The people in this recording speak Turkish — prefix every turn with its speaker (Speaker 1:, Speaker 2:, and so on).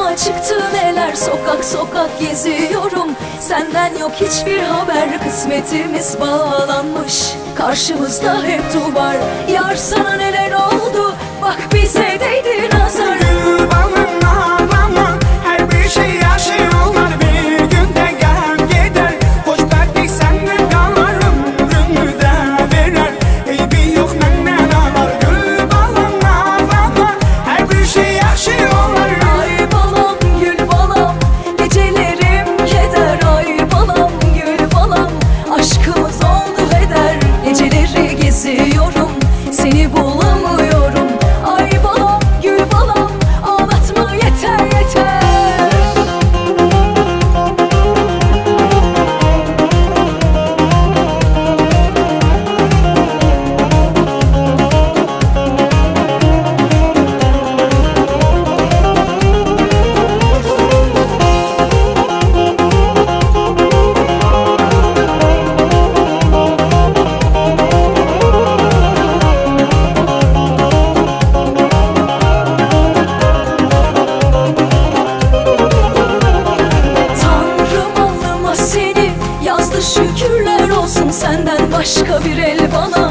Speaker 1: Karşıma çıktı neler? Sokak sokak geziyorum. Senden yok hiçbir haber. Kısmetimiz bağlanmış. Karşımızda hep duvar. Yar sana neler oldu? Bak bize değdi. Seni bulamam başka bir el bana.